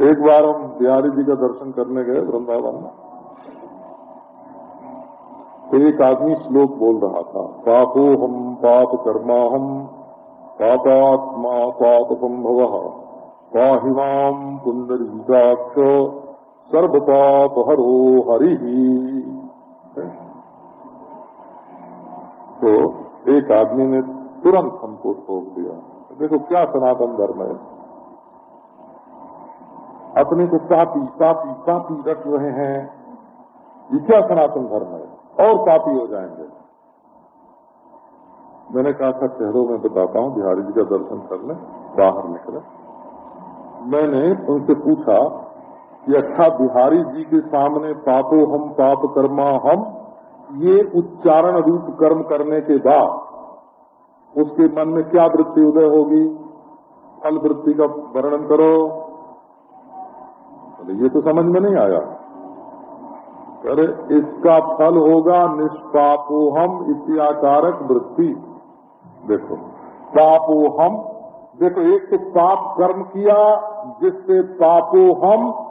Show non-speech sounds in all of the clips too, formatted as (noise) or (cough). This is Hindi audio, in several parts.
एक बार हम बिहारी जी का दर्शन करने गए वृंदावन में। तो एक आदमी श्लोक बोल रहा था, पापो हम, पाप कर्मा हम, पापात्मा पाप संभव पाहिमाम पुंडरीकाक्ष सर्व पाप हरो हरि। तो एक आदमी ने तुरंत हमको ठोक दिया, देखो क्या सनातन धर्म है? अपने को पापी पापी पापी रख रहे हैं। ये क्या सनातन धर्म है? और पापी हो जाएँगे। मैंने कहा था, शहरों में बताता हूँ, बिहारी जी का दर्शन करने बाहर निकले। मैंने उनसे पूछा कि अच्छा बिहारी जी के सामने पापो हम, पाप कर्मा हम, ये उच्चारण रूप कर्म करने के बाद उसके मन में क्या वृत्ति उदय होगी? फल वृत्ति का वर्णन करो। ये तो समझ में नहीं आया। अरे इसका फल होगा निष्पापोहम इत्याकारक वृत्ति। देखो, पापोहम, देखो, एक तो पाप कर्म किया, जिससे पापोहम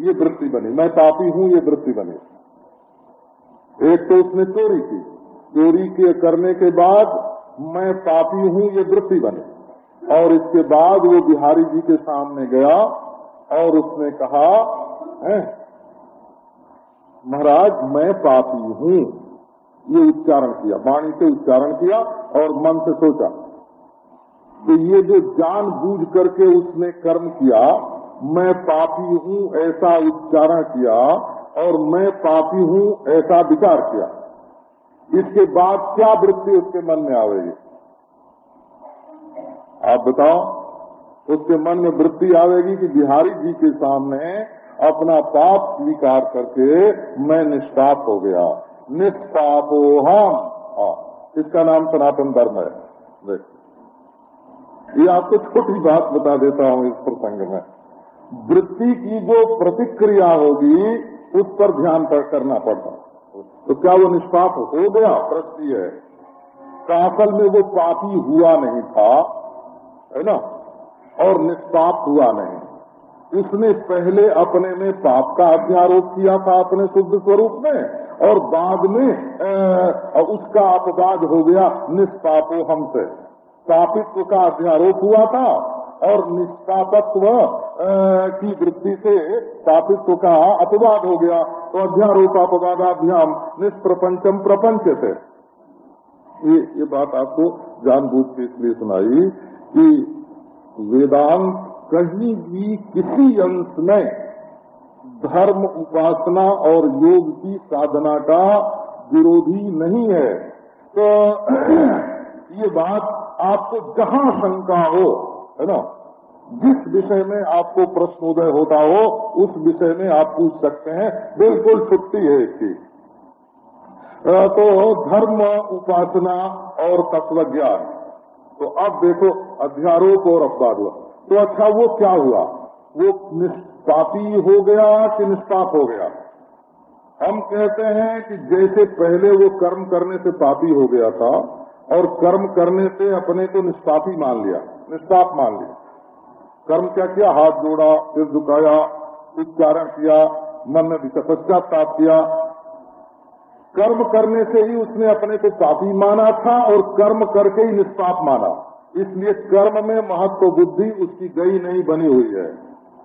ये वृत्ति बनी। मैं पापी हूँ, ये वृत्ति बनी। एक तो उसने चोरी की। चोरी के करने के बाद मैं पापी हूँ, ये वृत्ति बनी। और इसके बाद वो बिहारी जी के सामने गया और उसने कहा महाराज, मैं पापी हूँ। ये उच्चारण किया, वाणी से उच्चारण किया और मन से सोचा। तो ये जो जान बूझ करके उसने कर्म किया, मैं पापी हूँ ऐसा उच्चारण किया और मैं पापी हूँ ऐसा विचार किया। इसके बाद क्या वृत्ति उसके मन में आवेगी? आप बताओ। उसके मन में वृत्ति आवेगी कि बिहारी जी के सामने अपना पाप स्वीकार करके मैं निष्पाप हो गया। निष्पापो हम। इसका नाम सनातन धर्म है। देख। ये आपको छोटी बात बता देता हूँ इस प्रसंग में। वृत्ति की जो प्रतिक्रिया होगी, उस पर ध्यान पर करना पड़ता। तो क्या वो निष्पाप हो गया? प्रश्न है। कासल में वो पापी हुआ नहीं था, है ना? और निष्पाप हुआ नहीं। उसने पहले अपने में पाप का अध्यारोप किया था अपने शुद्ध स्वरूप में और बाद में आ, उसका अपवाद हो गया निष्पापो हमसे पापित्व का अध्यारोप हुआ था और निष्पापत्व की वृत्ति से पापित्व का अपवाद हो गया। तो अध्यारोप अपवादाभ्याम निष्प्रपंचम प्रपंच से। ये ये बात आपको जानबूझ के इसलिए सुनाई कि वेदांत कहीं भी किसी अंश में धर्म, उपासना और योग की साधना का विरोधी नहीं है। तो (clears throat) ये बात आपको जहाँ शंका हो, है ना, जिस विषय में आपको प्रश्नोदय होता हो, उस विषय में आप पूछ सकते हैं। बिल्कुल छुट्टी है इसकी। तो धर्म, उपासना और तत्व ज्ञान तो अब देखो अध्यारोप और अपवाद हुआ। तो अच्छा वो क्या हुआ? वो निष्पापी हो गया कि निष्पाप हो गया? हम कहते हैं कि जैसे पहले वो कर्म करने से पापी हो गया था, और कर्म करने से अपने को निष्पापी मान लिया, निष्पाप मान लिया। कर्म क्या किया? हाथ जोड़ा, सिर झुकाया उच्चारण किया, मन में पश्चाताप किया कर्म करने से ही उसने अपने को पापी माना था और कर्म करके ही निष्पाप माना। इसलिए कर्म में महत्व बुद्धि उसकी गई नहीं, बनी हुई है।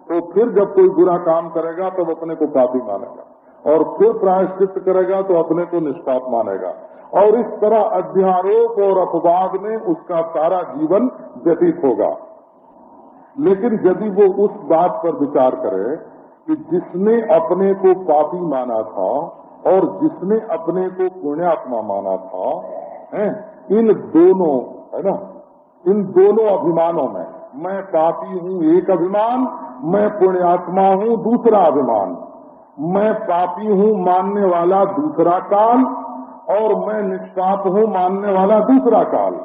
तो फिर जब कोई बुरा काम करेगा, तब तो अपने को पापी मानेगा। और फिर प्रायश्चित करेगा तो अपने को निष्पाप मानेगा। और इस तरह अध्यारोप और अपवाद में उसका सारा जीवन व्यतीत होगा। लेकिन यदि वो उस बात पर विचार करे कि जिसने अपने को पापी माना था और जिसने अपने को पुण्यात्मा माना था है, इन दोनों है ना इन दोनों अभिमानों में मैं पापी हूँ एक अभिमान मैं पुण्यात्मा हूँ दूसरा अभिमान मैं पापी हूँ मानने वाला दूसरा काल और मैं निष्पाप हूँ मानने वाला दूसरा काल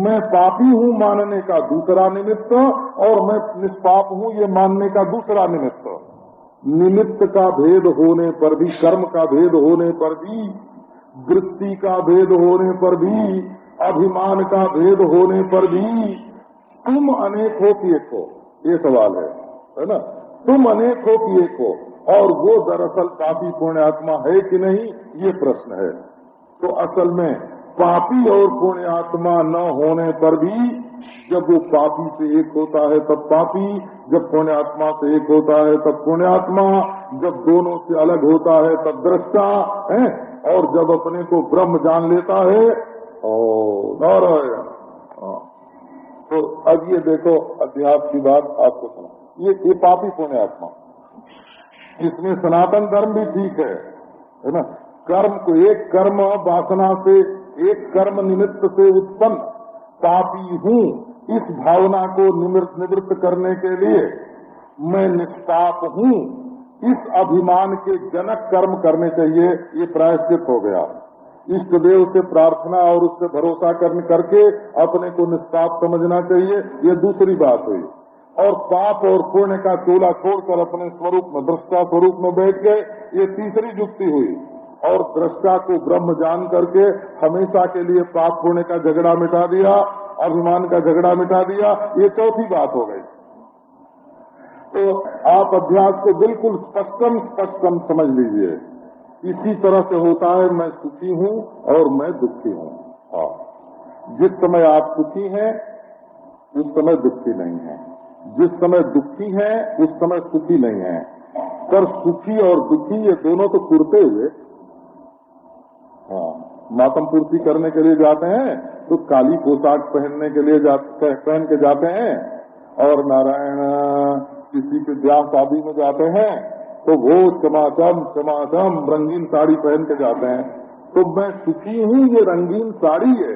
मैं पापी हूँ मानने का दूसरा निमित्त और मैं निष्पाप हूँ ये मानने का दूसरा निमित्त। निमित्त का भेद होने पर भी, कर्म का भेद होने पर भी, वृत्ति का भेद होने पर भी, अभिमान का भेद होने पर भी, तुम अनेक हो कि एक हो? ये सवाल है है ना? तुम अनेक हो कि एक हो? और वो दरअसल पापी पुण्यात्मा है कि नहीं? ये प्रश्न है। तो असल में पापी और पुण्यात्मा न होने पर भी जब वो पापी से एक होता है, तब पापी। जब पुण्यात्मा से एक होता है, तब पुण्यात्मा। जब दोनों से अलग होता है, तब दृष्टा, है? और जब अपने को ब्रह्म जान लेता है, और नारायण। हाँ। तो अब ये देखो अध्यास की बात आपको सुना ये ये पापी पुण्यात्मा। इसमें सनातन धर्म भी ठीक है है ना? कर्म को एक कर्म वासना से, एक कर्म निमित्त से उत्पन्न। पापी हूँ इस भावना को निवृत्त करने के लिए मैं निष्पाप हूँ। इस अभिमान के जनक कर्म करने चाहिए ये प्रायश्चित हो गया। इष्ट देव से प्रार्थना और उससे भरोसा करने करके अपने को निष्पाप समझना चाहिए, ये दूसरी बात हुई। और पाप और पुण्य का चोला छोड़कर अपने स्वरूप में, दृष्टा स्वरूप में बैठ गए, ये तीसरी जुक्ति हुई। और दृष्टा को ब्रह्म जान करके हमेशा के लिए पाप पुण्य का झगड़ा मिटा दिया, अभिमान का झगड़ा मिटा दिया, ये चौथी बात हो गई। तो आप अभ्यास को बिल्कुल स्पष्टम स्पष्टम समझ लीजिए। इसी तरह से होता है, मैं सुखी हूँ और मैं दुखी हूँ। हाँ। जिस समय आप सुखी हैं, उस समय दुखी नहीं है। जिस समय दुखी हैं, उस समय सुखी नहीं है। पर सुखी और दुखी ये दोनों तो कुरते हुए हाँ मातम पूर्ति करने के लिए जाते हैं तो काली पोशाक पहनने के लिए जाते पहन के जाते हैं। और नारायण किसी के ब्याह शादी में जाते हैं तो वो चमाचम चमाचम रंगीन साड़ी पहन के जाते हैं। तो मैं सुखी हूँ ये रंगीन साड़ी है।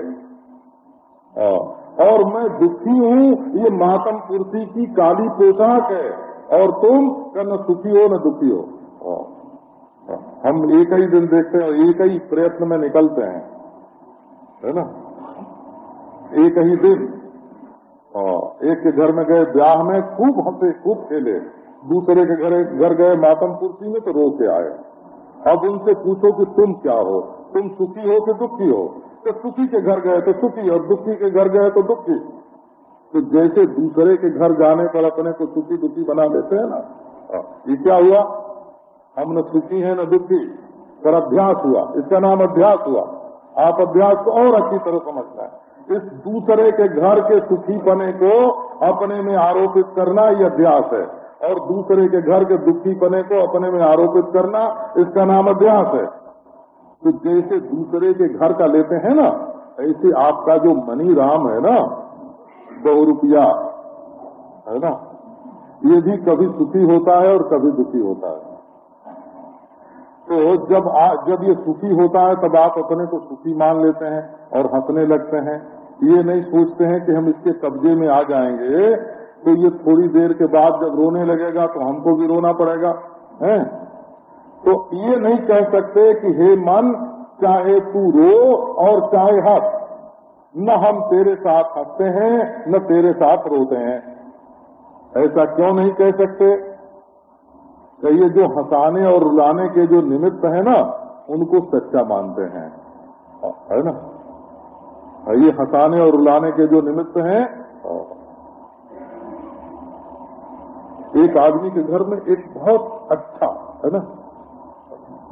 हाँ, और मैं दुखी हूँ ये मातम पूर्ति की काली पोशाक है। और तुम न सुखी हो न दुखी हो। हाँ। हम एक ही दिन देखते हैं और एक ही प्रयत्न में निकलते हैं। है ना? एक ही दिन। और एक के घर में गए, ब्याह में खूब हंसे, खूब खेले। दूसरे के घर घर गए मातम कुर्सी में तो रो के आए। अब उनसे पूछो कि तुम क्या हो? तुम सुखी हो कि दुखी हो? तो सुखी के घर गए तो सुखी, और दुखी के घर गए तो दुखी। तो जैसे दूसरे के घर जाने पर अपने को सुखी दुखी बना देते हैं ना। ये क्या हुआ? हम न सुखी है, न दुखी। पर अभ्यास हुआ। इसका नाम अभ्यास हुआ। आप अभ्यास को और अच्छी तरह समझना है। इस दूसरे के घर के सुखी पने को अपने में आरोपित करना ये अभ्यास है। और दूसरे के घर के दुखी पने को अपने में आरोपित करना, इसका नाम अभ्यास है। तो जैसे दूसरे के घर का लेते हैं ना, ऐसे आपका जो मनी राम है ना बहु रुपया है ना, ये भी कभी सुखी होता है और कभी दुखी होता है। तो जब आ, जब ये सुखी होता है तब आप अपने को सुखी मान लेते हैं और हंसने लगते हैं। ये नहीं सोचते हैं कि हम इसके कब्जे में आ जाएँगे। तो ये थोड़ी देर के बाद जब रोने लगेगा तो हमको भी रोना पड़ेगा है? तो ये नहीं कह सकते कि हे मन चाहे तू रो और चाहे हंस न हम तेरे साथ हँसते हैं न तेरे साथ रोते हैं। ऐसा क्यों नहीं कह सकते? ये जो हंसाने और रुलाने के जो निमित्त है ना, उनको सच्चा मानते हैं। है ना? ये हंसाने और रुलाने के जो निमित्त हैं एक आदमी के घर में एक बहुत अच्छा है ना?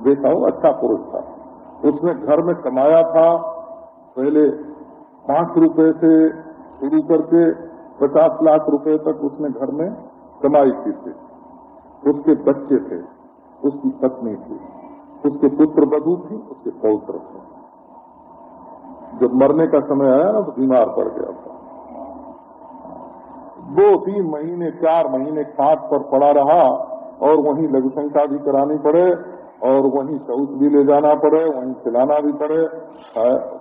देखा हूँ अच्छा पुरुष था। उसने घर में कमाया था, पहले पाँच रुपए से शुरू करके पचास लाख रुपए तक उसने घर में कमाई की थी। उसके बच्चे थे, उसकी पत्नी थी, उसके पुत्र बधु थी, उसके पौत्र थे। जब मरने का समय आया ना तो बीमार पड़ गया था। दो तीन महीने, चार महीने खाट पर पड़ा रहा और वहीं लघु संख्या भी करानी पड़े और वहीं शौच भी ले जाना पड़े, वहीं खिलाना भी पड़े।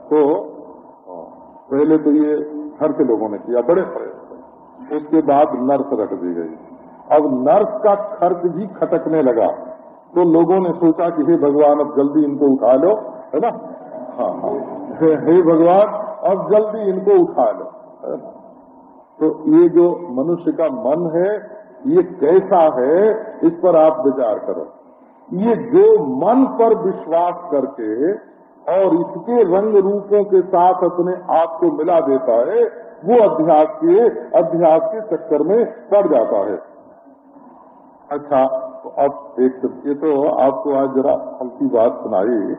तो पहले तो ये घर के लोगों ने किया, बड़े प्रयत्न। उसके बाद नर्स रख दी गई। अब नर्स का खर्च भी खटकने लगा। तो लोगों ने सोचा कि हे भगवान, अब जल्दी इनको उठा लो, है ना? हाँ हाँ। हे भगवान, अब जल्दी इनको उठा लो तो ये जो मनुष्य का मन है, ये कैसा है, इस पर आप विचार करो। ये जो मन पर विश्वास करके और इसके रंग रूपों के साथ अपने आप को मिला देता है, वो अध्यास के अध्यास के चक्कर में पड़ जाता है। अच्छा तो अब एक ये तो आपको आज जरा हल्की बात सुनाई।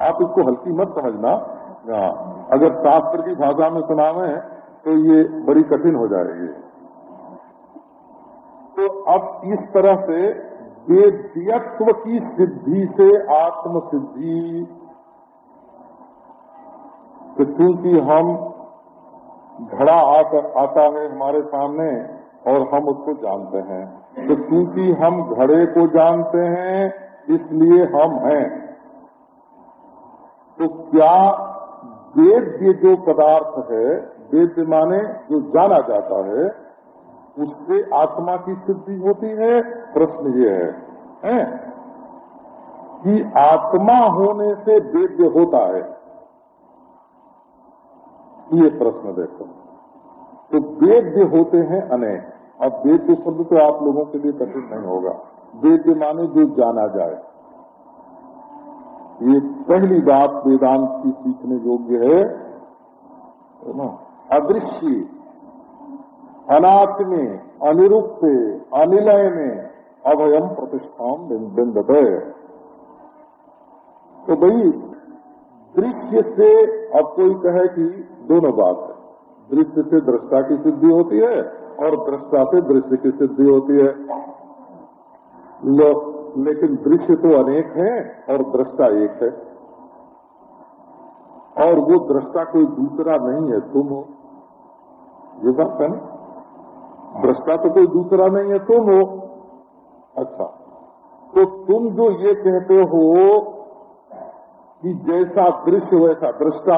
आप इसको हल्की मत समझना। हाँ, अगर शास्त्र की भाषा में सुनावे तो ये बड़ी कठिन हो जाएगी। तो अब इस तरह से वेद्यत्व की सिद्धि से आत्म सिद्धि तो क्योंकि हम घड़ा आता है हमारे सामने और हम उसको जानते हैं। तो क्योंकि हम घड़े को जानते हैं इसलिए हम हैं। तो क्या वेद्य जो पदार्थ है वेद्य माने जो जाना जाता है उससे आत्मा की सिद्धि होती है? प्रश्न ये है, है? कि आत्मा होने से वेद्य होता है। ये प्रश्न देखो। तो वेद्य होते हैं अनेक। अब वेद्य शब्द तो आप लोगों के लिए कठिन नहीं होगा। वेद्य माने जो जाना जाए। ये पहली बात वेदांत की सीखने योग्य है। ना? अदृश्य अनाथ में अनिरुक्त, अनिलय में अभयम प्रतिष्ठान बिंदते। तो भाई, दृश्य से अब कोई कहे कि दोनों बात है। दृश्य से दृष्टा की सिद्धि होती है और दृष्टा से दृश्य की सिद्धि होती है। लो, लेकिन दृश्य तो अनेक हैं और दृष्टा एक है। और वो दृष्टा कोई दूसरा नहीं है तुम हो। ये बात है दृष्टा तो कोई दूसरा नहीं है तुम हो। अच्छा तो तुम जो ये कहते हो कि जैसा दृश्य वैसा दृष्टा।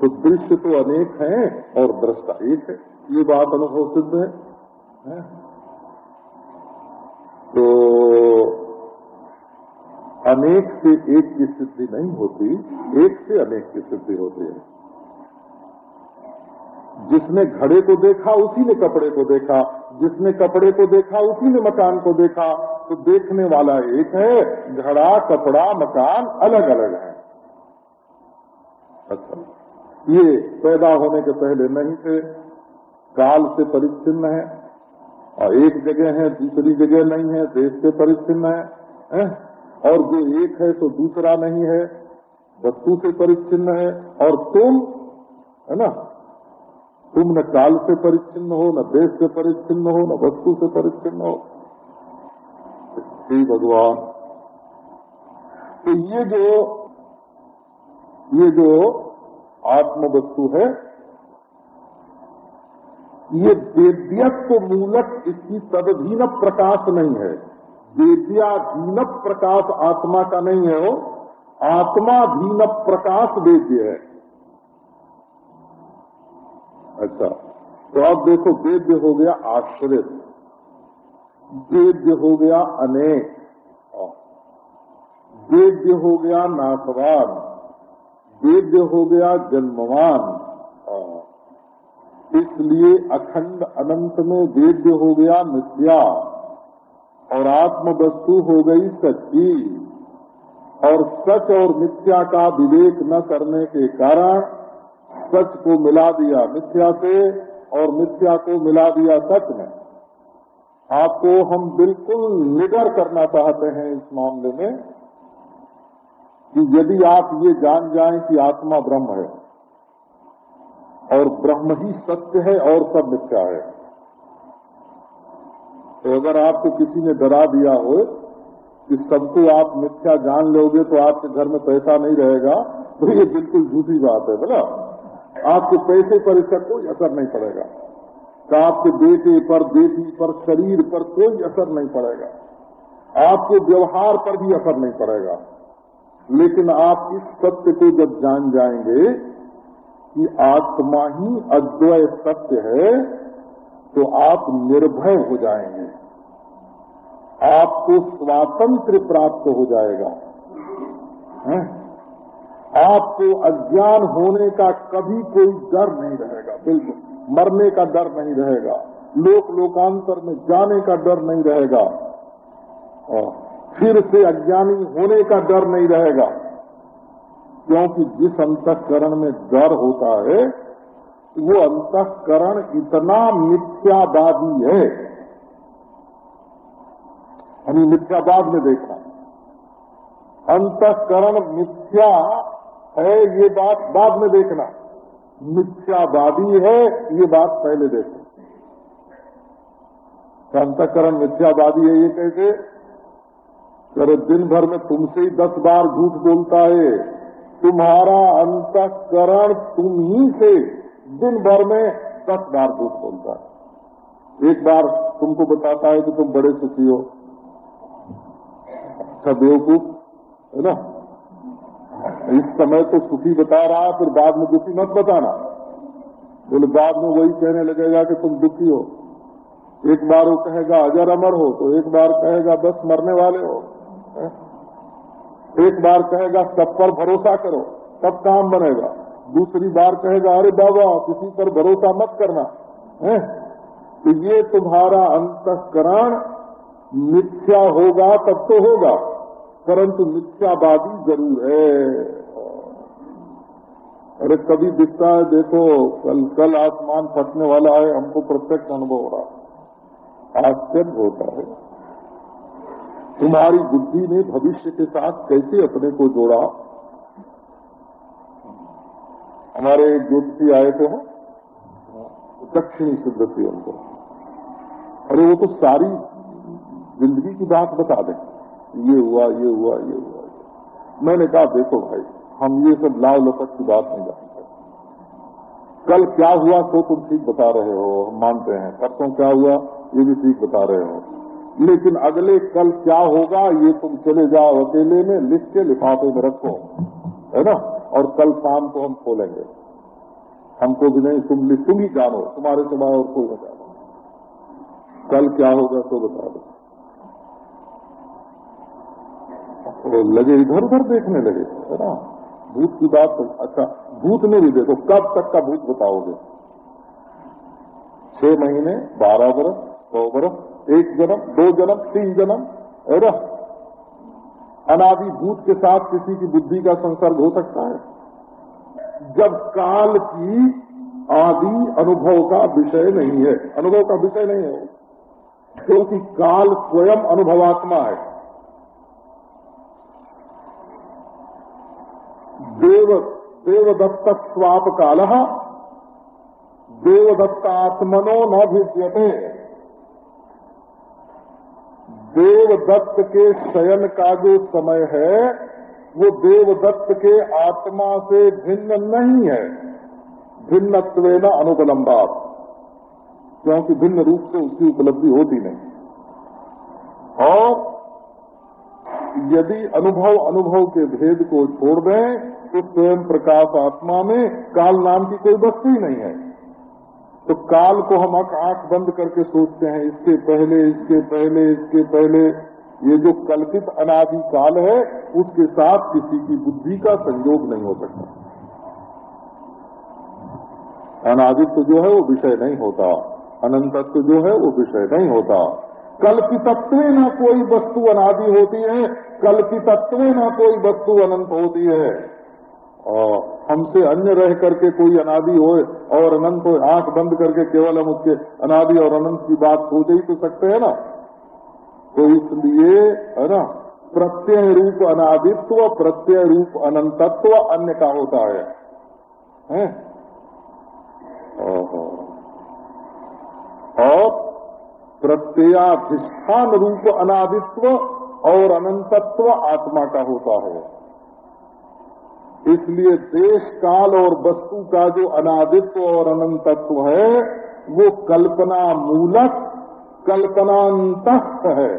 तो दृश्य तो अनेक हैं और दृष्टा एक है। ये बात अनुभव सिद्ध है, है? तो अनेक से एक की सिद्धि नहीं होती एक से अनेक की सिद्धि होती है। जिसने घड़े को देखा उसी ने कपड़े को देखा। जिसने कपड़े को देखा उसी ने मकान को देखा। तो देखने वाला एक है घड़ा कपड़ा मकान अलग अलग है। अच्छा। ये पैदा होने के पहले नहीं थे काल से परिच्छिन्न है और एक जगह है दूसरी जगह नहीं है देश से परिच्छिन्न है, और जो एक है तो दूसरा नहीं है वस्तु से परिच्छिन्न है और तुम है ना? तुम न काल से परिच्छिन्न हो न देश से परिच्छिन्न हो न वस्तु से परिच्छिन्न हो भगवान। तो ये जो ये जो आत्म वस्तु है। ये वेद्यत्व मूलक इसकी तदधीन प्रकाश नहीं है। वेद्याधीन प्रकाश आत्मा का नहीं है वो। आत्माधीन प्रकाश वेद्य है। अच्छा तो अब देखो, वेद्य हो गया आश्रित। वेद्य हो गया अनेक। वेद्य हो गया नाशवान। वेद्य हो गया जन्मवान। इसलिए अखंड अनंत में वेद्य हो गया मिथ्या। और आत्म वस्तु हो गई सच्ची। और सच और मिथ्या का विवेक न करने के कारण सच को मिला दिया मिथ्या से और मिथ्या को मिला दिया सच में आपको हम बिल्कुल निडर करना चाहते हैं इस मामले में। कि यदि आप ये जान जाएँ कि आत्मा ब्रह्म है, और ब्रह्म ही सत्य है और सब मिथ्या है तो अगर आपको किसी ने डरा दिया हो कि सबको आप मिथ्या जान लोगे तो आपके घर में पैसा नहीं रहेगा तो ये बिल्कुल झूठी बात है, बोला। आपके पैसे पर इसका कोई असर नहीं पड़ेगा। का आपके बेटे पर, बेटी पर, शरीर पर कोई असर नहीं पड़ेगा। आपके व्यवहार पर भी असर नहीं पड़ेगा। लेकिन आप इस सत्य को जब जान जाएँगे कि आत्मा ही अद्वय सत्य है तो आप निर्भय हो जाएँगे। आपको स्वातंत्र प्राप्त हो जाएगा। है? आपको अज्ञान होने का कभी कोई डर नहीं रहेगा, बिल्कुल। मरने का डर नहीं रहेगा। लोक लोकांतर में जाने का डर नहीं रहेगा। फिर से अज्ञानी होने का डर नहीं रहेगा। क्योंकि जिस अंतकरण में डर होता है, वो अंतकरण इतना मिथ्यावादी है। हमें मिथ्यावाद में देखना अंतकरण मिथ्या है, ये बात बाद में देखना। मिथ्यावादी है, ये बात पहले देखना अंतकरण मिथ्यावादी है, ये कैसे? अरे दिन भर में तुमसे ही दस बार झूठ बोलता है। तुम्हारा अंतकरण तुम ही से दिन भर में दस बार झूठ बोलता है। एक बार तुमको बताता है कि तुम बड़े सुखी हो। अच्छा बेवकूफ़, है ना? इस समय तो सुखी बता रहा फिर बाद में दुखी मत बताना। बोले, बाद में वही कहने लगेगा कि तुम दुखी हो। एक बार वो कहेगा, अजर अमर हो तो एक बार कहेगा, बस मरने वाले हो। एक बार कहेगा, सब पर भरोसा करो, तब काम बनेगा। दूसरी बार कहेगा, अरे बाबा, किसी पर भरोसा मत करना। है? तो ये तुम्हारा अंतकरण मिथ्या होगा, तब तो होगा, परंतु मिथ्यावादी ज़रूर है। अरे कभी दिखता है, देखो, कल कल आसमान फटने वाला है, हमको प्रत्यक्ष अनुभव हो रहा आश्चर्य होता है। तुम्हारी बुद्धि ने भविष्य के साथ कैसे अपने को जोड़ा? हमारे ज्योतिषी आए थे हैं दक्षिणी सिद्ध थी उनको। अरे वो तो सारी ज़िंदगी की बात बता दें। ये हुआ ये हुआ ये हुआ। मैंने कहा, देखो भाई, हम ये सब लाव लपट की बात नहीं जानते कल क्या हुआ तो तुम ठीक बता रहे हो, हम मानते हैं। परसों क्या हुआ, ये भी ठीक बता रहे हो। लेकिन अगले कल क्या होगा, ये तुम चले जाओ अकेले में, लिख के लिफाफे में रखो है ना? और कल शाम को हम खोलेंगे। हमको भी नहीं, तुम तुम ही जानो, तुम्हारे सिवाय और कोई न जानो कल क्या होगा तो बता दो। तो लगे इधर उधर देखने लगे, है ना? भूत की बात अच्छा भूत में भी देखो, कब तक का भूत बताओगे? छह महीने, बारह बरस, सौ बरस एक जन्म, दो जन्म, तीन जन्म है ना अनादि भूत के साथ किसी की बुद्धि का संसर्ग हो सकता है। जब काल की आदि अनुभव का विषय नहीं है, अनुभव का विषय नहीं है, क्योंकि काल स्वयं अनुभवात्मा है। देव, देवदत्त स्वाप काल, देवदत्तात्मनो न भिद्यते। देवदत्त के शयन का जो समय है, वो देवदत्त के आत्मा से भिन्न नहीं है। भिन्नत्व न अनुपलम्बात। क्योंकि भिन्न रूप से उसकी उपलब्धि होती नहीं। और यदि अनुभव अनुभव के भेद को छोड़ दें तो स्वयं प्रकाश आत्मा में काल नाम की कोई वस्तु ही नहीं है। तो काल को हम आँख बंद करके सोचते हैं, इसके पहले इसके पहले इसके पहले। ये जो कल्पित अनादि काल है, उसके साथ किसी की बुद्धि का संयोग नहीं हो सकता। अनादित्व जो है, वो विषय नहीं होता। अनंतत्व जो है, वो विषय नहीं होता। कल्पितत्व न कोई वस्तु अनादि होती है, कल्पितत्व न कोई वस्तु अनंत होती है। हमसे अन्य रह करके कोई अनादि हो और अनंत हो आँख बंद करके केवल हम उसके अनादि और अनंत की बात सोच ही तो सकते हैं ना? तो इसलिए है ना प्रत्यय रूप अनादित्व प्रत्यय रूप अनंतत्व अन्य का होता है, है? और प्रत्ययाधिष्ठान रूप अनादित्व और अनंतत्व आत्मा का होता है। इसलिए देश काल और वस्तु का जो अनादित्व और अनंतत्व है, वो कल्पना मूलक कल्पनांत है।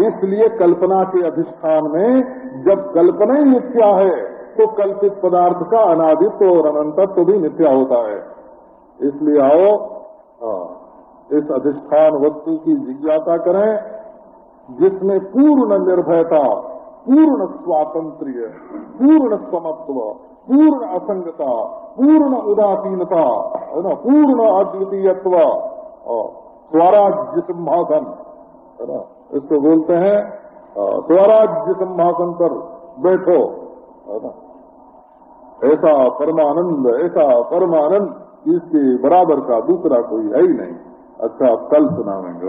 इसलिए कल्पना के अधिष्ठान में जब कल्पना ही मिथ्या है तो कल्पित पदार्थ का अनादित्व और अनंतत्व भी मिथ्या होता है। इसलिए आओ इस अधिष्ठान वस्तु की जिज्ञासा करें, जिसमें पूर्ण निर्भयता पूर्ण स्वातंत्र्य पूर्ण समत्व पूर्ण असंगता पूर्ण उदासीनता, है ना, पूर्ण अद्वितीयत्व स्वराज्य सिंहासन है ना, इसको बोलते हैं स्वराज्य सिंहासन पर बैठो, है ना। ऐसा परमानंद ऐसा परमानंद, इसके बराबर का दूसरा कोई है ही नहीं। अच्छा कल सुनावेंगे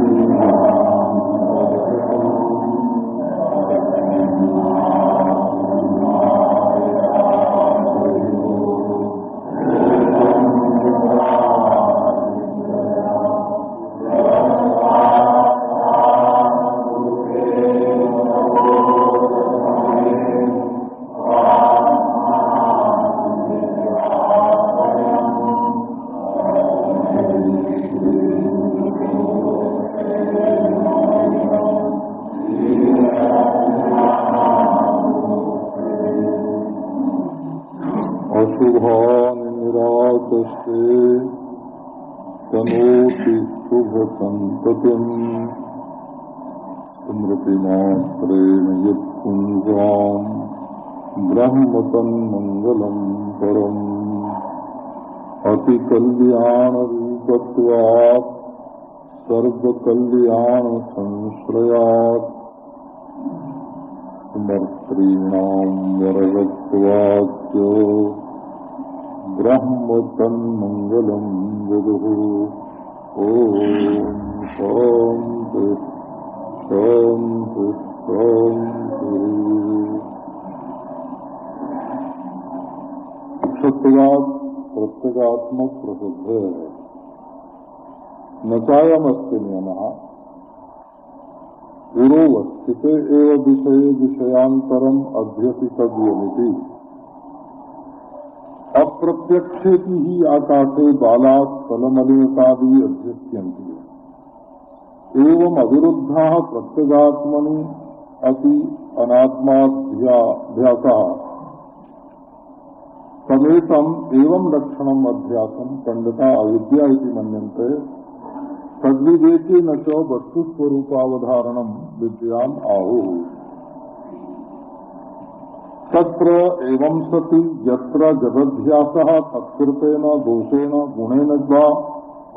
शुभसन्ततिम् स्मृतिमात्रेण यत्पुञ्जाम् ब्रह्म तन्मङ्गलम् परम्। अतिकल्याणरूपत्वात् सर्वकल्याणसंश्रयात्। समर्थॄणाम् वरवत्वाच्च ब्रह्म तन्मङ्गलम् विदुः ॐ शान्ति शान्ति शान्तिः सत्यवाद प्रत्यगात्मक प्रसिद्ध है नचायमस्ति नियम गुरोवस्थित एव विषय विषयांतरम अध्यसितव्यमिति अप्रत्यक्षे ही आकाशे बाला स्थलमलिनतादि अध्यस्यन्ति एवं अविरुद्धा प्रत्यगात्मनि अपि अनात्माध्यासा समेतम एवं लक्षणम अध्यासम पंडिता अविद्या इति मन्यन्ते। तद्विवेके न च वस्तुस्वरूपावधारणम विद्याम आहु। तत्र एवं सति यत्र जगध्यास तत्कृतेन दोषेण गुणेन वा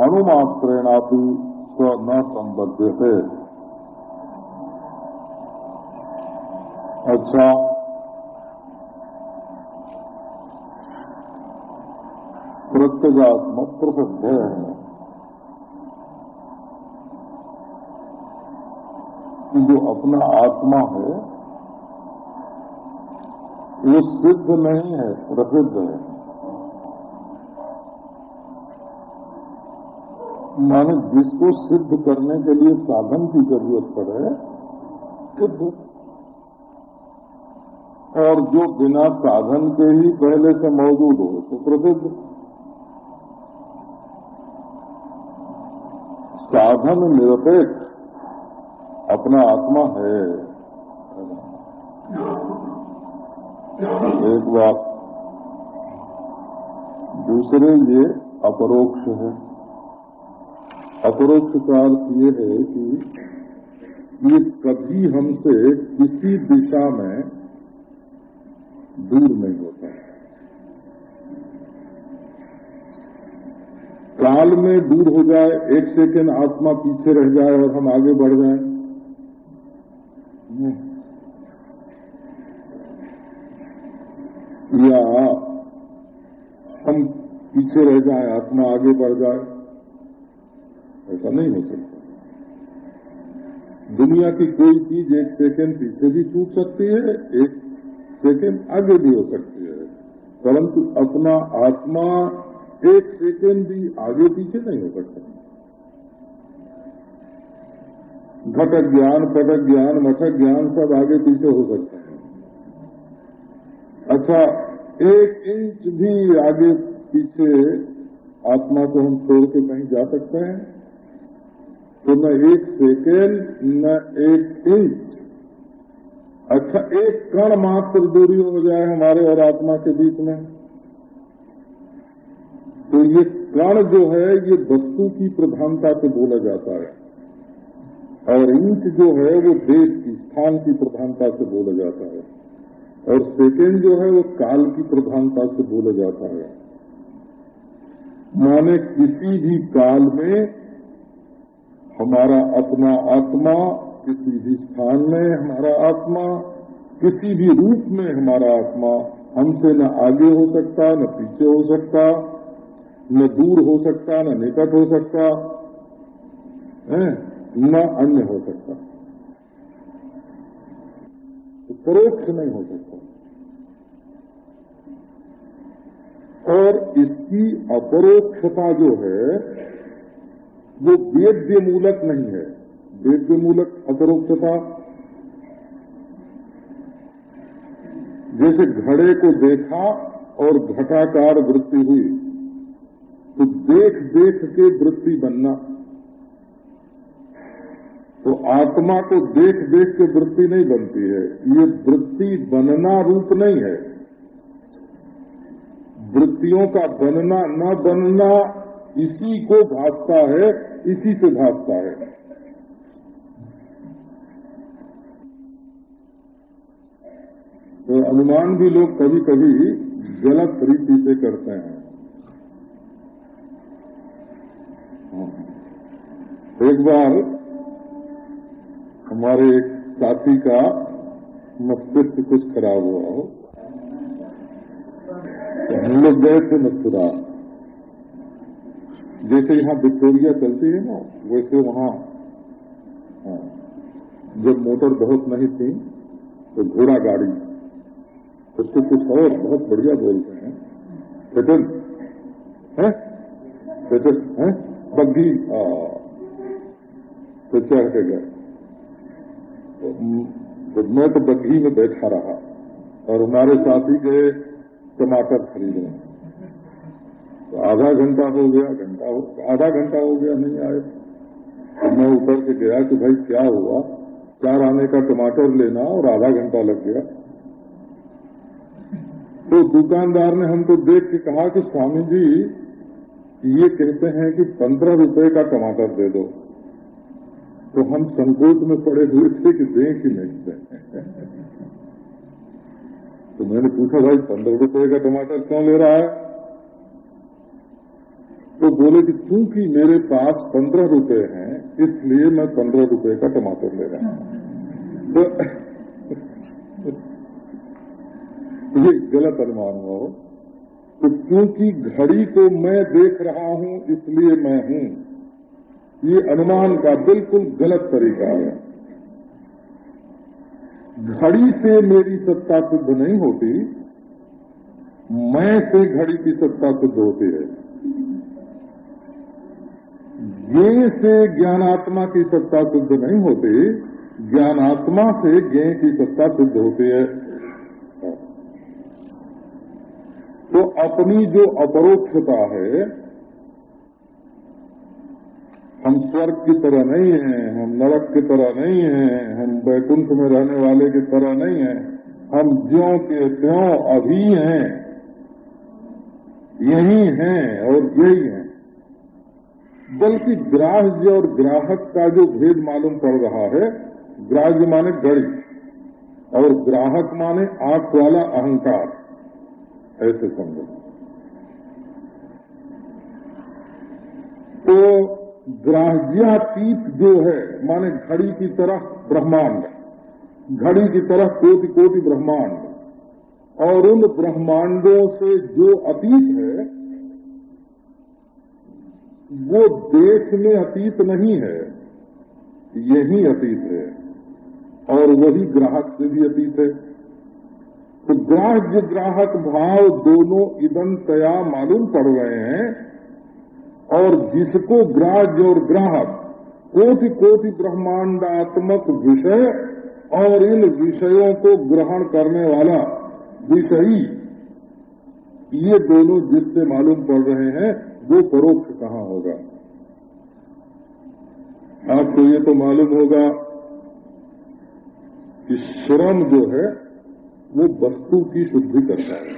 अणुमात्रेणापि न संबध्यते अच्छा प्रत्यगात्मक प्रसिद्ध है कि जो अपना आत्मा है वो सिद्ध नहीं है प्रसिद्ध है माने जिसको सिद्ध करने के लिए साधन की ज़रूरत पड़े सिद्ध और जो बिना साधन के ही पहले से मौजूद हो तो प्रसिद्ध। साधन निरपेक्ष, अपना आत्मा है। एक बात, दूसरे ये अपरोक्ष है। अपरोक्ष का अर्थ ये है कि ये कभी हमसे किसी दिशा में दूर नहीं होता काल में दूर हो जाए, एक सेकेंड आत्मा पीछे रह जाए और हम आगे बढ़ जाए। या हम पीछे रह जाए, आत्मा आगे बढ़ जाए। ऐसा नहीं हो सकता। दुनिया की कोई चीज़ एक सेकेंड पीछे भी छूट सकती है, एक सेकेंड आगे भी हो सकती है। परंतु अपना आत्मा एक सेकेंड भी आगे पीछे नहीं हो सकता। घटक ज्ञान, पटक ज्ञान, मठक ज्ञान सब आगे पीछे हो सकता है। अच्छा एक इंच भी आगे पीछे आत्मा को हम छोड़ के कहीं जा सकते हैं? तो न एक सेकेंड न एक इंच। अच्छा एक कण मात्र दूरी हो जाए हमारे और आत्मा के बीच में। तो ये कण जो है, ये वस्तु की प्रधानता से बोला जाता है। और इंच जो है, वो देश की, स्थान की प्रधानता से बोला जाता है। और सेकेंड जो है, वो काल की प्रधानता से बोला जाता है। माने किसी भी काल में हमारा अपना आत्मा किसी भी स्थान में हमारा आत्मा, किसी भी रूप में हमारा आत्मा हमसे न आगे हो सकता, न पीछे हो सकता, न दूर हो सकता, न निकट हो सकता न अन्य हो सकता। तो परोक्ष नहीं हो सकता। और इसकी अपरोक्षता जो है वो वेद्य मूलक नहीं है। वेद्य मूलक अपरोक्षता जैसे घड़े को देखा और घटाकार वृत्ति हुई तो देख देख के वृत्ति बनना। तो आत्मा को देख देख के वृत्ति नहीं बनती है। ये वृत्ति बनना रूप नहीं है। वृत्तियों का बनना न बनना इसी को भागता है, इसी से भागता है। तो अनुमान भी लोग कभी कभी गलत रीति से करते हैं। एक बार हमारे एक साथी का मस्तिष्क कुछ खराब हुआ हो। हम लोग गए थे मथुरा। जैसे यहाँ विक्टोरिया चलती है ना वैसे वहाँ हाँ, जब मोटर बहुत नहीं थी तो घोड़ा गाड़ी उसको कुछ और बहुत बढ़िया बोलते हैं। पेटल है? पेटल है? बग्घी तो चढ़ के गए तो मैं तो बग्घी में बैठा रहा और हमारे साथी गए टमाटर खरीदने। तो आधा घंटा हो गया, घंटा हो, आधा घंटा हो गया, नहीं आए। मैं ऊपर के गया कि भाई क्या हुआ? चार आने का टमाटर लेना और आधा घंटा लग गया। तो दुकानदार ने हमको देख के कहा कि स्वामी जी, ये कहते हैं कि पंद्रह रुपए का टमाटर दे दो। तो हम संकोच में पड़े हुए थे कि दें कि नहीं दें। (laughs) तो मैंने पूछा, भाई, पंद्रह रुपए का टमाटर क्यों ले रहा है? तो बोले कि चूँकि मेरे पास पंद्रह रुपए हैं, इसलिए मैं पंद्रह रुपए का टमाटर ले रहा हूँ। तो ये गलत अनुमान हो। तो क्योंकि घड़ी को मैं देख रहा हूँ, इसलिए मैं हूँ। ये अनुमान का बिल्कुल गलत तरीका है। घड़ी से मेरी सत्ता सिद्ध नहीं होती, मैं से घड़ी की सत्ता सिद्ध होती है। ज्ञ से ज्ञानात्मा की सत्ता सिद्ध नहीं होती, ज्ञानात्मा से ज्ञ की सत्ता सिद्ध होती है। तो अपनी जो अपरोक्षता है, हम स्वर्ग की तरह नहीं हैं, हम नरक की तरह नहीं हैं, हम बैकुंठ में रहने वाले की तरह नहीं हैं, हम ज्यो के त्यों अभी हैं, यही हैं और यही हैं। बल्कि ग्राह्य और ग्राहक का जो भेद मालूम पड़ रहा है, ग्राह्य माने घड़ी और ग्राहक माने आँख वाला अहंकार। ऐसे समझो। तो ग्राह्यातीत जो है, माने घड़ी की तरह ब्रह्मांड, घड़ी की तरह कोटि कोटि ब्रह्मांड, और उन ब्रह्मांडों से जो अतीत है वो देश में अतीत नहीं है, यही अतीत है। और वही ग्राहक से भी अतीत है। तो ग्राह्य ग्राहक भाव दोनों इदम तया मालूम पड़ रहे हैं, और जिसको ग्राह्य और ग्राहक कोटि कोटि ब्रह्मांडात्मक विषय और इन विषयों को ग्रहण करने वाला विषयी, ये दोनों जिससे मालूम पड़ रहे हैं वो परोक्ष कहाँ होगा? आपको ये तो मालूम होगा कि श्रम जो है, वो वस्तु की शुद्धि करता है।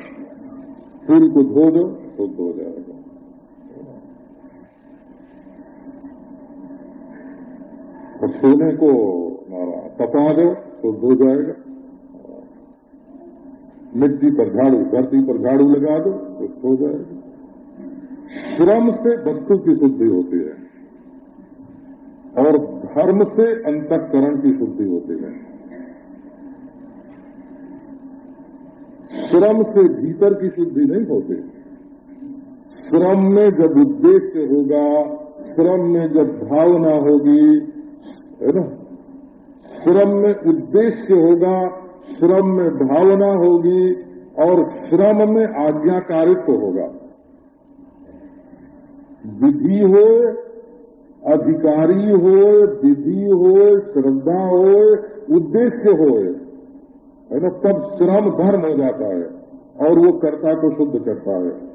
फूल को धो दो शुद्ध हो जाएगा। और सोने को तपा दो शुद्ध हो जाएगा। मिट्टी पर झाड़ू, धरती पर झाड़ू लगा दो शुद्ध हो जाएगा। श्रम से वस्तु की शुद्धि होती है और धर्म से अंतकरण की शुद्धि होती है। श्रम से भीतर की शुद्धि नहीं होती। श्रम में जब उद्देश्य होगा, श्रम में जब भावना होगी, है ना? श्रम में उद्देश्य होगा, श्रम में भावना होगी और श्रम में आज्ञाकारित्व होगा। विधि हो, अधिकारी हो, विधि हो, श्रद्धा हो, उद्देश्य हो, है ना, तब श्रम धर्म हो जाता है और वो कर्ता को शुद्ध करता है।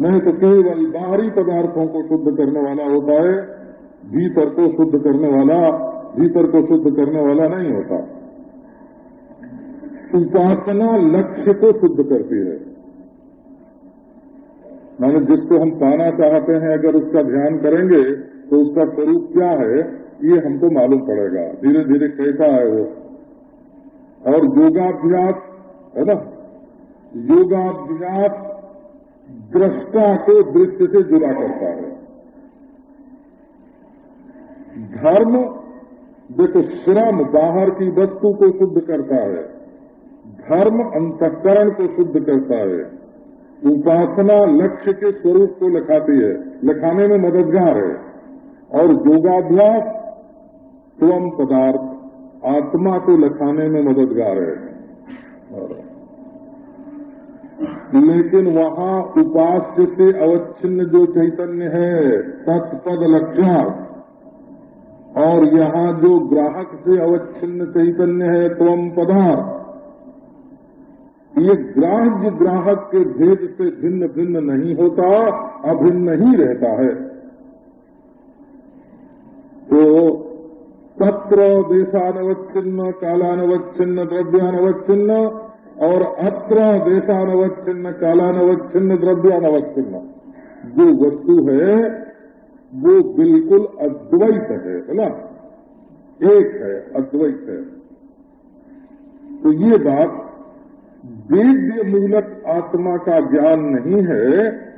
नहीं तो केवल बाहरी पदार्थों को शुद्ध करने वाला होता है, भीतर को शुद्ध करने वाला, भीतर को शुद्ध करने वाला नहीं होता। उपासना लक्ष्य को शुद्ध करती है। माने जिसको हम पाना चाहते हैं, अगर उसका ध्यान करेंगे तो उसका स्वरूप क्या है, ये हमको मालूम पड़ेगा। धीरे धीरे कैसा है वो? और योगाभ्यास, है ना? योगाभ्यास दृष्टा को दृश्य से जुड़ा करता है। धर्म, देखो, श्रम बाहर की वस्तु को शुद्ध करता है। धर्म अंतकरण को शुद्ध करता है। उपासना लक्ष्य के स्वरूप को लिखाती है। लिखाने में मददगार है। और योगाभ्यास स्वम पदार्थ, आत्मा को लिखाने में मददगार है। लेकिन वहाँ उपास्य से अवच्छिन्न जो चैतन्य है तत्पद लक्ष्यार्थ और यहाँ जो ग्राहक से अवच्छिन्न चैतन्य है त्वम पदार्थ। ये ग्राह्य ग्राहक के भेद से भिन्न भिन्न नहीं होता, अभिन्न ही रहता है। तो तत्र देशानवच्छिन्न, कालानवच्छिन्न, द्रव्यानवच्छिन्न और अत्र देशानवच्छिन्न, कालानवच्छिन्न, द्रव्यानवच्छिन्न। जो वस्तु है, वो बिल्कुल अद्वैत है ना? एक है, अद्वैत है। तो ये बात वेद्य मूलक आत्मा का ज्ञान नहीं है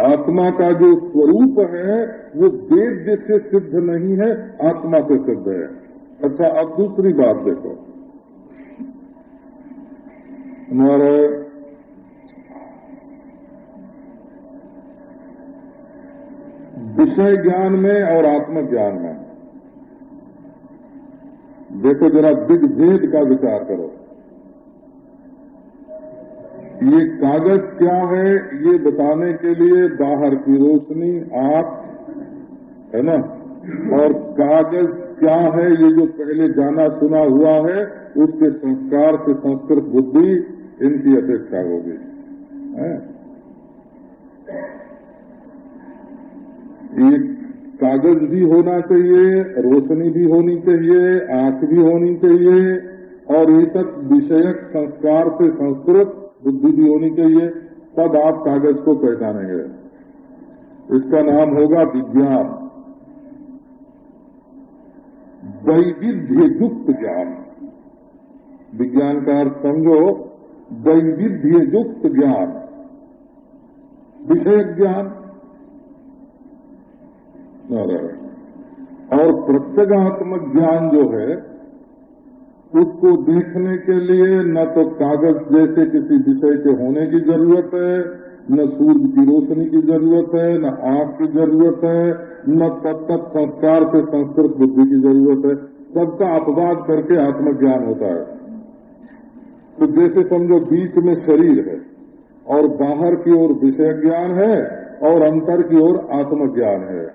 आत्मा का जो स्वरूप है, वो वेद्य से सिद्ध नहीं है, आत्मा से सिद्ध है। अच्छा अब दूसरी बात देखो। हमारे विषय ज्ञान में और आत्मज्ञान में। देखो जरा बिग दिग्भेद का विचार करो। ये कागज़ क्या है, ये बताने के लिए बाहर की रोशनी आँख है ना? और कागज़ क्या है, ये जो पहले जाना सुना हुआ है, उसके संस्कार से संस्कृत बुद्धि इनकी अपेक्षा होगी। ये कागज़ भी होना चाहिए, रोशनी भी होनी चाहिए, आँख भी होनी चाहिए, और ये तक विषयक संस्कार से संस्कृत बुद्धि भी होनी चाहिए, तब आप कागज़ को पहचानेंगे। इसका नाम होगा विज्ञान। वैविध्य युक्त ज्ञान। विज्ञान का अर्थ समझो वैविध्य युक्त ज्ञान। विषय ज्ञान। और प्रत्यगात्मक ज्ञान जो है, उसको देखने के लिए न तो कागज़ जैसे किसी विषय के होने की ज़रूरत है, न सूर्य की रोशनी की ज़रूरत है, न आँख की ज़रूरत है, न तत्त संस्कार से संस्कृत बुद्धि की ज़रूरत है। सबका अपवाद करके आत्मज्ञान होता है। तो जैसे समझो बीच में शरीर है, और बाहर की ओर विषय ज्ञान है, और अंतर की ओर आत्मज्ञान है।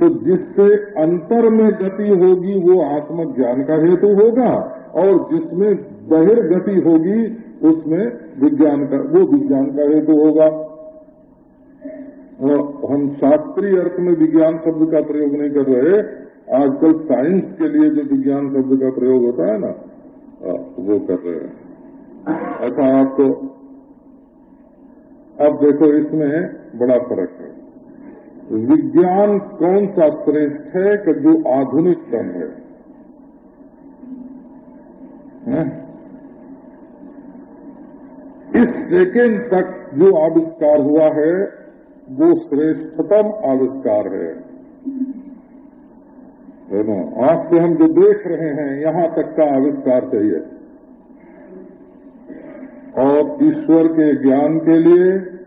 तो जिससे अंतर में गति होगी, वो आत्मज्ञान का हेतु होगा, और जिसमें बहिर्गति होगी, उसमें विज्ञान का, वो विज्ञान का हेतु होगा। हम शास्त्रीय अर्थ में विज्ञान शब्द का प्रयोग नहीं कर रहे, आजकल साइंस के लिए जो विज्ञान शब्द का प्रयोग होता है ना वो कर रहे हैं। अच्छा आपको अब देखो, इसमें बड़ा फ़र्क है। विज्ञान कौन सा श्रेष्ठ है कि जो आधुनिकतम है, है? इस सेकेंड तक जो आविष्कार हुआ है वो श्रेष्ठतम आविष्कार है। ना? आँख से हम जो देख रहे हैं यहाँ तक का आविष्कार चाहिए और ईश्वर के ज्ञान के लिए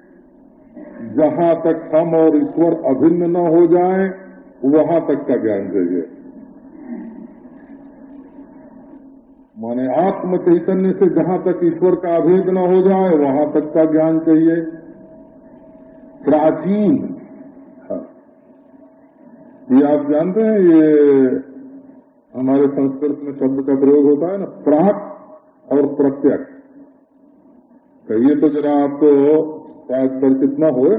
जहाँ तक हम और ईश्वर अभिन्न न हो जाए, वहाँ तक का ज्ञान चाहिए माने आत्म चैतन्य से जहाँ तक ईश्वर का अभेद न हो जाए, वहाँ तक का ज्ञान चाहिए। प्राचीन हाँ। ये आप जानते हैं, ये हमारे संस्कृत में शब्द का प्रयोग होता है ना, प्राक और प्रत्यक्ष। कहिए तो जरा आपको शायद परिचित न हो?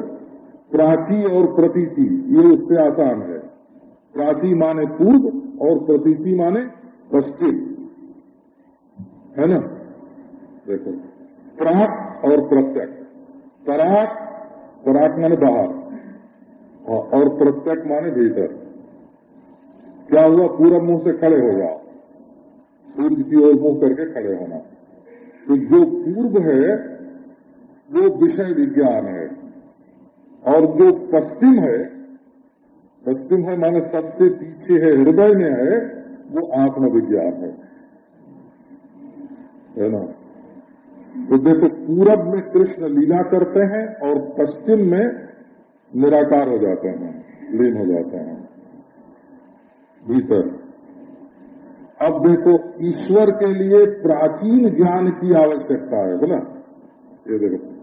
प्राची और प्रतीति ये उससे आसान है। प्राची माने पूर्व और प्रतीति माने पश्चिम। है ना? देखो प्राक और प्रत्यक्ष पराक पराक माने बाहर हाँ, और प्रत्यक्ष माने भीतर। क्या हुआ? पूरा मुँह से खड़े हो जाओ। सूर्य की ओर मुँह करके खड़े होना। तो जो पूर्व है वो विषय विज्ञान है और जो पश्चिम है पश्चिम है माने सबसे पीछे है हृदय में है, वो आत्मविज्ञान है। है ना? तो देखो, पूरब में कृष्ण लीला करते हैं और पश्चिम में निराकार हो जाते हैं, लीन हो जाते हैं। भीतर अब देखो, ईश्वर के लिए प्राचीन ज्ञान की आवश्यकता है बोला ये देखो।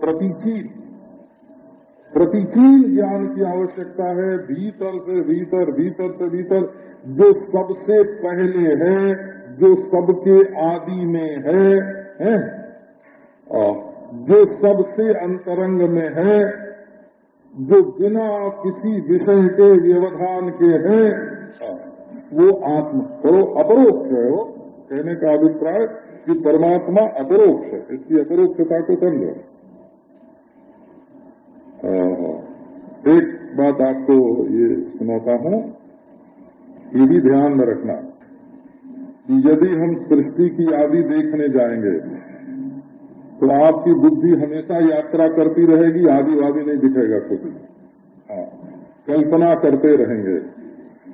प्रतीचीन प्रतीचीन ज्ञान की आवश्यकता है भीतर से भीतर भीतर से भीतर जो सबसे पहले है जो सबके आदि में है, है? जो सबसे अंतरंग में है जो बिना किसी विषय के व्यवधान के है वो आत्मा। करो अपरोक्ष है वो कहने का अभिप्राय कि परमात्मा अपरोक्ष है इसकी अपरोक्षता को समझो। एक बात आपको ये सुनाता हूँ, ये भी ध्यान में रखना कि यदि हम सृष्टि की आदि देखने जाएँगे तो आपकी बुद्धि हमेशा यात्रा करती रहेगी आदि आदिवादी नहीं दिखेगा कुछ हाँ कल्पना करते रहेंगे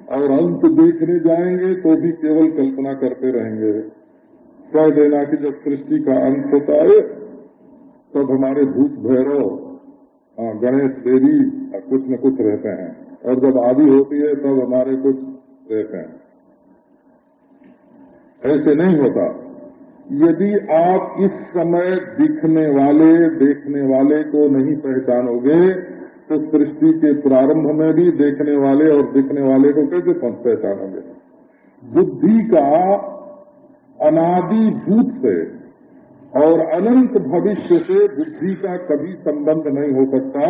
और अंत देखने जाएँगे तो भी केवल कल्पना करते रहेंगे। कह देना कि जब सृष्टि का अंत होता है, तब हमारे भूत भैरव गणेश देवी कुछ न कुछ रहते हैं। और जब आदि होती है, तब हमारे कुछ रहते हैं। ऐसे नहीं होता। यदि आप इस समय दिखने वाले, देखने वाले को नहीं पहचानोगे तो सृष्टि के प्रारंभ में भी देखने वाले और दिखने वाले को कैसे पहचानोगे? बुद्धि का अनादि भूत से और अनंत भविष्य से बुद्धि का कभी संबंध नहीं हो सकता,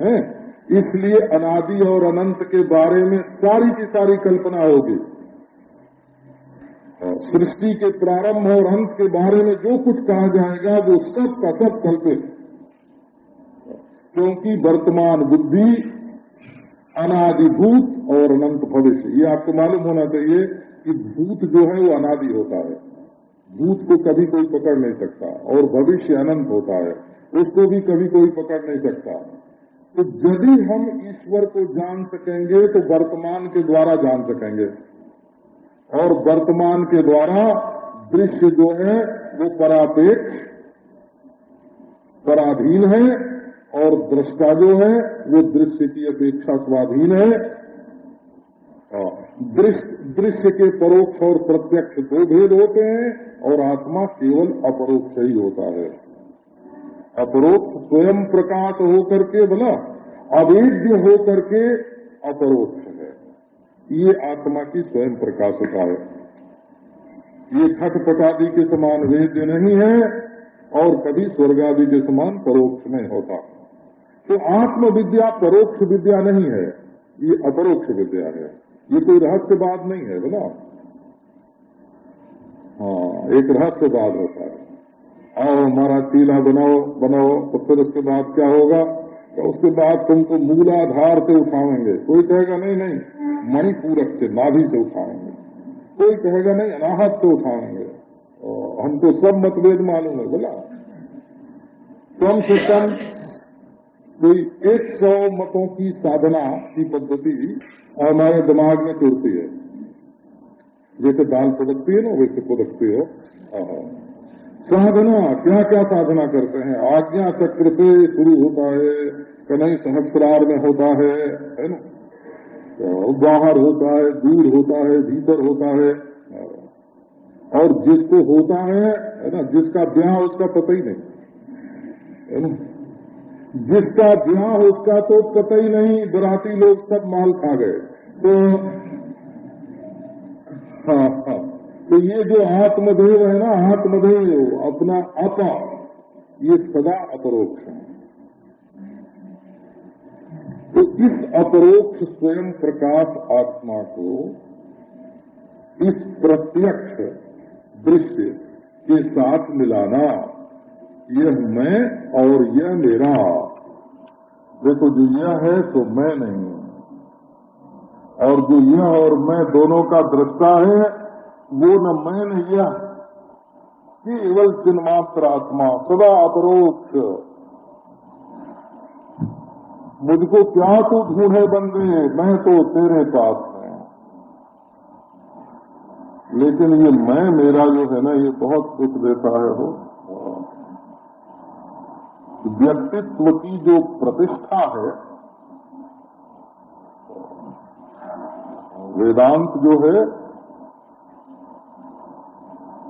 है? इसलिए अनादि और अनंत के बारे में सारी की सारी कल्पना होगी। सृष्टि के प्रारंभ और अंत के बारे में जो कुछ कहा जाएगा, वो सब का सब कल्पित क्योंकि वर्तमान बुद्धि अनादिभूत और अनंत भविष्य। ये आपको मालूम होना चाहिए कि भूत जो है वो अनादि होता है। भूत को कभी कोई पकड़ नहीं सकता और भविष्य अनंत होता है, उसको भी कभी कोई पकड़ नहीं सकता। तो यदि हम ईश्वर को जान सकेंगे तो वर्तमान के द्वारा जान सकेंगे। और वर्तमान के द्वारा दृश्य जो है, वो परापेक्ष, पराधीन है, और दृष्टा जो है, वो दृश्य की अपेक्षा स्वाधीन है। दृश्य के परोक्ष और प्रत्यक्ष दो भेद होते हैं। और आत्मा केवल अपरोक्ष ही होता है। अपरोक्ष स्वयं प्रकाश होकर के बोला अवेद्य होकर के अपरोक्ष है। ये आत्मा की स्वयं प्रकाशता है। ये खटपटादि के समान वेद्य नहीं है और कभी स्वर्गादि के समान परोक्ष नहीं होता। तो आत्म विद्या परोक्ष विद्या नहीं है, ये अपरोक्ष विद्या है। ये कोई रहस्यवाद नहीं है बोला हाँ एक रहस्यवाद होता है। आओ, हमारा टीला बनाओ बनाओ तो फिर उसके बाद क्या होगा? तो उसके बाद तुमको मूलाधार से उठाएँगे। कोई कहेगा, नहीं नहीं, मणिपूरक से, नाभि से उठाएँगे। कोई कहेगा, नहीं, अनाहत से उठाएँगे। हमको सब मतभेद मालूम है बोला। कम से कम कोई एक सौ मतों की साधना की पद्धति हमारे दिमाग में चुड़ती है। जैसे दाल पदकती है ना वैसे पदकती हो। साधना क्या क्या साधना करते हैं? आज्ञा चक्र से शुरू होता है कहीं सहस्त्रार में होता है है ना? तो बाहर होता है, दूर होता है, भीतर होता है। और जिसको होता है है ना, जिसका ब्याह उसका पता ही नहीं, है ना? जिसका ब्याह उसका तो पता ही नहीं, बराती लोग सब माल खा गए। तो हाँ हाँ तो ये जो आत्मदेव है ना आत्मदेव अपना अपा ये सदा अपरोक्ष है। तो इस अपरोक्ष स्वयं प्रकाश आत्मा को इस प्रत्यक्ष दृश्य के साथ मिलाना, यह मैं और यह मेरा। देखो, जो यह है तो मैं नहीं और जो यह और मैं दोनों का दृष्टा है, वो न मैं न यह केवल चिन्मात्र आत्मा, सदा अपरोक्ष। मुझको क्या तो ढूंढे बंदे? मैं तो तेरे पास है। लेकिन ये मैं, मेरा जो है ना, ये बहुत दुख देता है, हो। व्यक्तित्व की जो प्रतिष्ठा है वेदांत जो है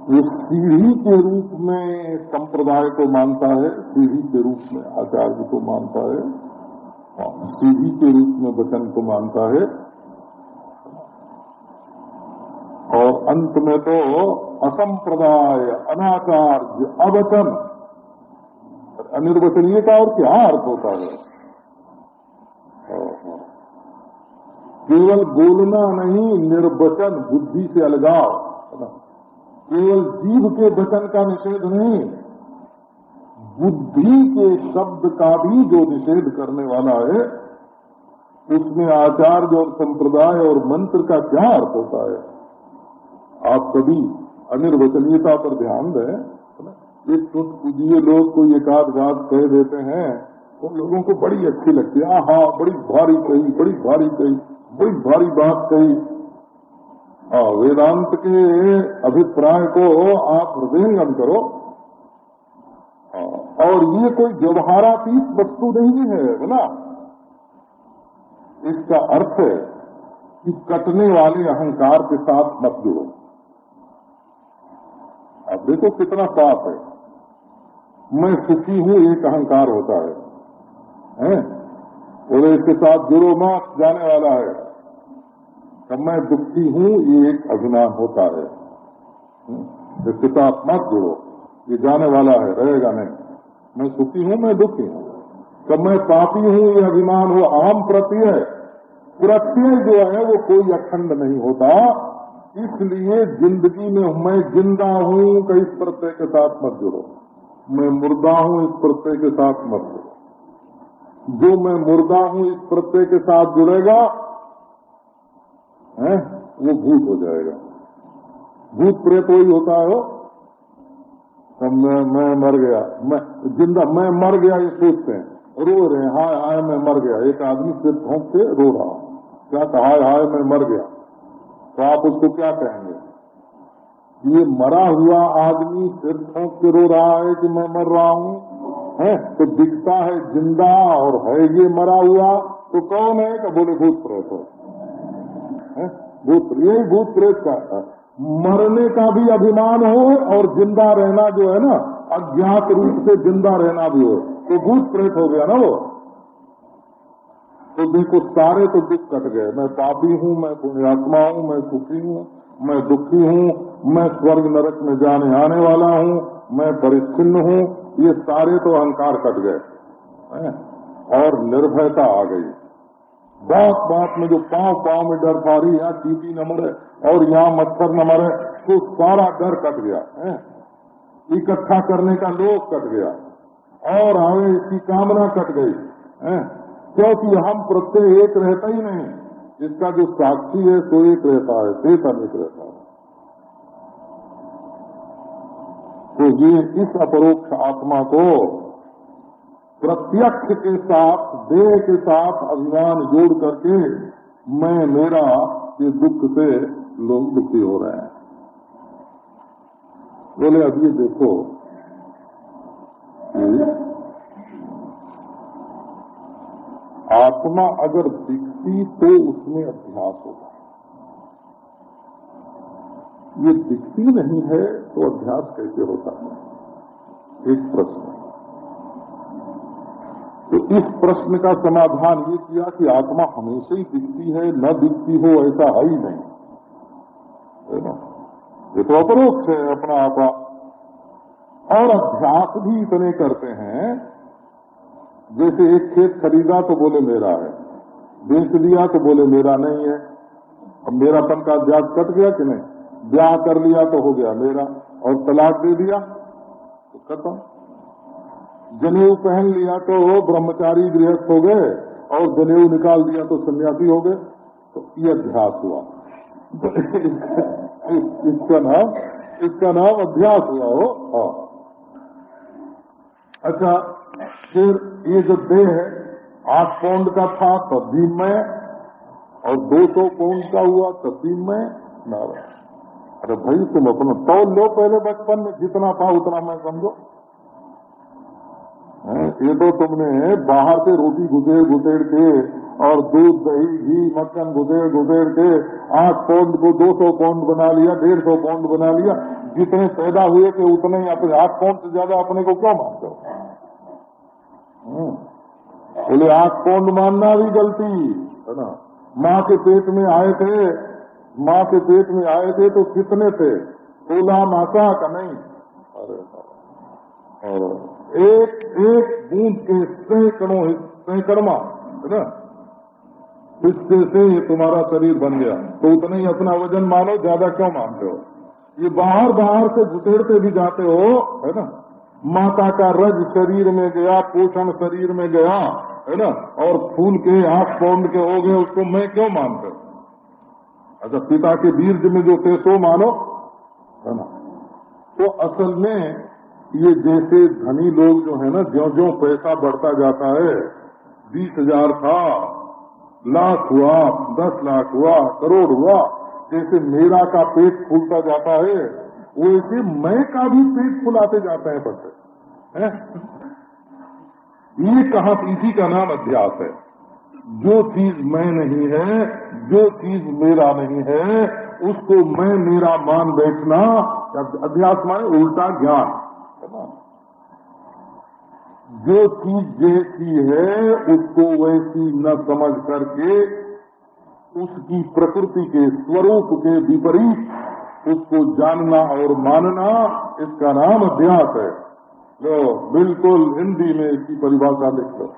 वो सीढ़ी के रूप में संप्रदाय को मानता है, सीढ़ी के रूप में आचार्य को मानता है सीढ़ी के रूप में वचन को मानता है। और अंत में तो असंप्रदाय, अनाचार्य, अवचन अनिर्वचनीय का और क्या अर्थ होता है? केवल बोलना नहीं, निर्वचन, बुद्धि से अलगाव। केवल जीव के वचन का निषेध नहीं, बुद्धि के शब्द का भी जो निषेध करने वाला है, उसमें आचार्य और संप्रदाय और मंत्र का क्या अर्थ होता है? आप सभी अनिर्वचनीयता पर ध्यान दें एक टूट पूजिए लोग कोई एक आध बात कह देते हैं, उन तो लोगों को बड़ी अच्छी लगती है हाँ बड़ी भारी कही, बड़ी भारी कही। बड़ी भारी बात कही। हाँ वेदांत के अभिप्राय को आप हृदयंगम करो। और ये कोई व्यवहारातीत वस्तु नहीं है ना? इसका अर्थ है कि कटने वाले अहंकार के साथ मत जुड़ो। अब देखो कितना साफ़ है। मैं सुखी हूँ, एक अहंकार होता है। हैं? बोले इसके साथ जुड़ो मत, जाने वाला है। तब मैं दुखी हूँ, ये एक अभिमान होता है। इसके साथ मत जुड़ो। ये जाने वाला है, रहेगा नहीं। मैं सुखी हूँ, मैं दुखी हूँ। कब मैं पापी हूँ, ये अभिमान हो अहम प्रत्यय प्रत्यय जो है, वो कोई अखंड नहीं होता। इसलिए ज़िंदगी में मैं ज़िंदा हूँ का इस प्रत्यय के साथ मत जुड़ो। मैं मुर्दा हूँ, इस प्रत्यय के साथ मत जुड़ो। जो मैं मुर्दा हूँ, इस प्रत्यय के साथ जुड़ेगा, है, वो भूत हो जाएगा। भूत प्रेत वही होता है वो। तो मैं मैं मर गया। मैं, ज़िंदा, मैं मर गया, ये सोचते हैं। रो रहे हैं, हाय हाय, मैं मर गया। एक आदमी सिर ठोंक के रो रहा क्या कहा, हाय हाय, मैं मर गया। तो आप उसको क्या कहेंगे? ये मरा हुआ आदमी सिर ठोंक के रो रहा है कि मैं मर रहा हूँ? है तो दिखता है ज़िंदा और है ये मरा हुआ तो कौन है कि बोले भूत प्रेत है? भूत, यही भूत प्रेत का मरने का भी अभिमान हो और ज़िंदा रहना जो है ना, अज्ञात रूप से ज़िंदा रहना भी हो तो भूत प्रेत हो गया ना वो। तो देखो सारे तो दुख कट गए। मैं पापी हूँ, मैं पुण्यात्मा हूँ, मैं सुखी हूँ, मैं दुखी हूँ, मैं स्वर्ग नरक में जाने आने वाला हूँ, मैं परिच्छिन्न हूँ ये सारे तो अहंकार कट गए और निर्भयता आ गई। बात बात में जो पाँव पाँव में डर पा रही यहाँ टीपी न मरे और यहाँ मच्छर न मरे तो सारा डर कट गया, है? इकट्ठा करने का लोग कट गया और आवे इसकी कामना कट गई, है? क्योंकि हम प्रत्यय एक रहता ही नहीं। इसका जो साक्षी है तो एक रहता है शेष अनेक रहता है। तो ये इस अपरोक्ष आत्मा को प्रत्यक्ष के साथ, देह के साथ अभिमान जोड़ करके मैं, मेरा, ये दुख से लोग दुखी हो रहे हैं। बोले, अब ये देखो आत्मा अगर दिखती तो उसमें अभ्यास होगा। ये दिखती नहीं है तो अभ्यास कैसे होता है? एक प्रश्न। तो इस प्रश्न का समाधान ये किया कि आत्मा हमेशा ही दिखती है, न दिखती हो ऐसा है ही नहीं। है ना? ये तो अपरोक्ष है अपना आपा और अभ्यास भी इतने करते हैं, जैसे एक खेत खरीदा तो बोले, मेरा है। बेच दिया तो बोले, मेरा नहीं है। अब मेरा पन का अभ्यास कट गया कि नहीं? ब्याह कर लिया तो हो गया मेरा। और तलाक दे दिया तो खत्म। जनेऊ पहन लिया तो ब्रह्मचारी गृहस्थ हो गए, और जनेऊ निकाल दिया तो सन्यासी हो गए। तो ये अभ्यास हुआ। इसका नाम इसका नाम अभ्यास हुआ हो। हाँ। अच्छा फिर ये जो देह है, आठ पौंड का था, तब भी मैं, और दो सौ पौंड का हुआ, तब भी मैं, नारायण। अरे भाई, तुम अपना तौल लो पहले बचपन में, जितना था उतना मैं समझो। ये तो तुमने बाहर से रोटी घुसेड़ घुसेड़ के और दूध, दही, घी, मक्खन घुसेड़ घुसेड़ के आठ पौंड को दो सौ पौंड बना लिया, डेढ़ सौ पौंड बना लिया। जितने पैदा हुए थे, उतने ही अपने आठ पौंड से ज़्यादा अपने को क्यों मानते हो। बोले, आठ पौंड मानना भी गलती, है ना? माँ के पेट में आए थे माँ के पेट में आए थे तो कितने थे? सोलह मासा का नहीं। अरे एक एक बूंद के सैकड़ों सैकड़वा, है ना? हिस्से से ये तुम्हारा शरीर बन गया। तो उतना ही अपना वज़न मानो, ज़्यादा क्यों मानते हो? ये बाहर बाहर से घुसेड़ते भी जाते हो, है ना? माता का रज शरीर में गया, पोषण शरीर में गया, है ना? और फूल के आठ पौंड के हो गए, उसको मैं क्यों मानते अच्छा पिता के बीर्ज में जो थे, सो मानो। है ना? तो असल में ये जैसे धनी लोग जो है ना ज्यो ज्यो पैसा बढ़ता जाता है, बीस हज़ार था, लाख हुआ, दस लाख हुआ, करोड़ हुआ, जैसे मेरा का पेट फूलता जाता है, वैसे मैं का भी पेट फुलाते जाते हैं बच्चे? ये कहा इसी का नाम अध्यास है। जो चीज़ मैं नहीं है, जो चीज़ मेरा नहीं है, उसको मैं मेरा मान बैठना अध्यास माने उल्टा ज्ञान। जो चीज़ जैसी है, उसको वैसी न समझ करके, उसकी प्रकृति के स्वरूप के विपरीत, उसको जानना और मानना, इसका नाम अध्यास है। लो, बिल्कुल हिंदी में इसकी परिभाषा लिख लो।